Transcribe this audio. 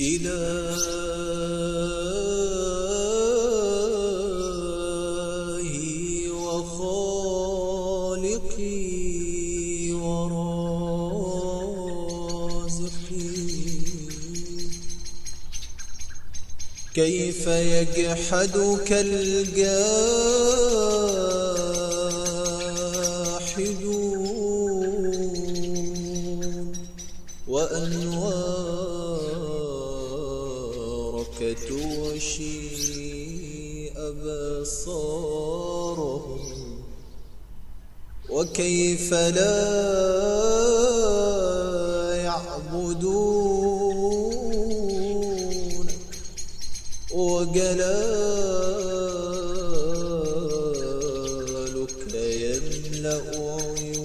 إلهي وخالقي ورازقي. كيف يجحدك الجاحدون؟ وأنوارك فتوشي أبصارهم وكيف لا يعبدون وجلالك لا يملأ عيون